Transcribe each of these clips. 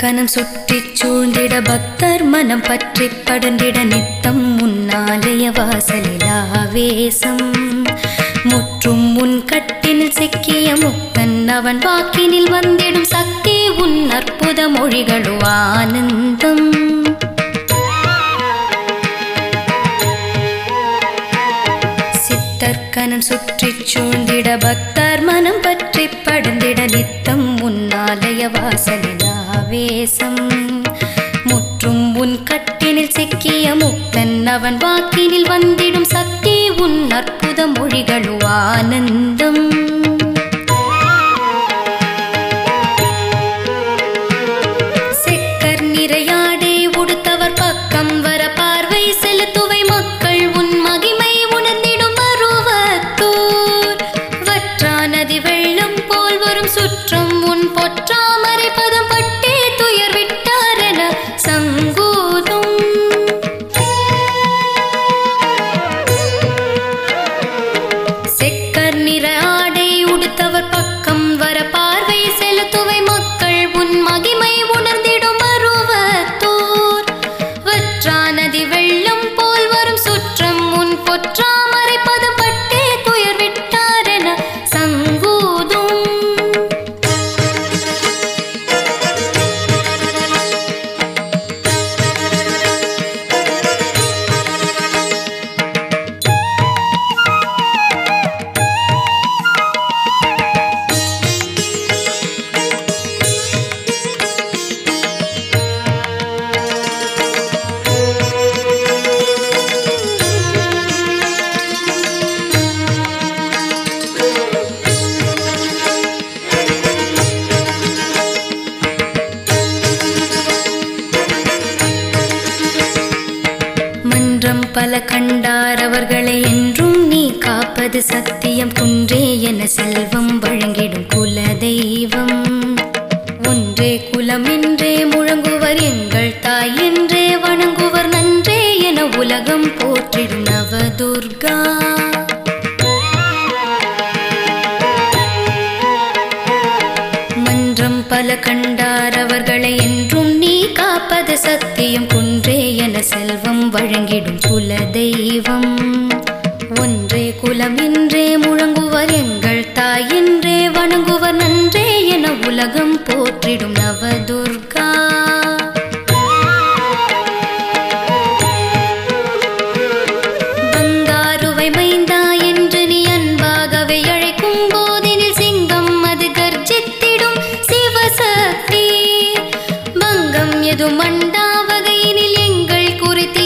சித்தர்க்கனம் சுற்றி சூழ்ந்திட பக்தர் மனம் பற்றி படர்ந்திட நித்தம் முன்னாலய வாசலில் ஆவேசம் முற்றும் உன் கட்டினில் சிக்கிய முக்தன் அவன் வாக்கினில் வந்திடும் சக்தி உன் அற்புத மொழிகளு ஆனந்தம். சித்தர்க்கனம் சுற்றி சூழ்ந்திட பக்தர் மனம் பற்றி படர்ந்திட நித்தம் உன்னாலய வாசலில் ஆவேசம் முற்றும் உன் கட்டினில் சிக்கிய முக்தன் அவன் வாக்கினில் வந்திடும் சக்தி உன் அற்புத மொழிகளோ ஆனந்தம். பல கண்டார் அவர்களை என்றும் நீ காப்பது சத்தியம். குன்றே என செல்வம் வழங்கிடும் குல தெய்வம் ஒன்றே குலம் என்றே முழங்குவர் எங்கள் தாய் என்றே வணங்குவர் நன்றே என உலகம் போற்றிடும் நவதுர்கா. மன்றம் பல கண்டார் அவர்களை என்றும் நீ காப்பது சத்தியம். குன்றே வழங்கிடும் குல தெய்வம் ஒன்றே குலம் என்றே முழங்குவர் எங்கள் தாய் என்றே வணங்குவர் நன்றே என உலகம் போற்றிடும் நவதுர்கா. பங்காருவை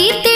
எங்கள்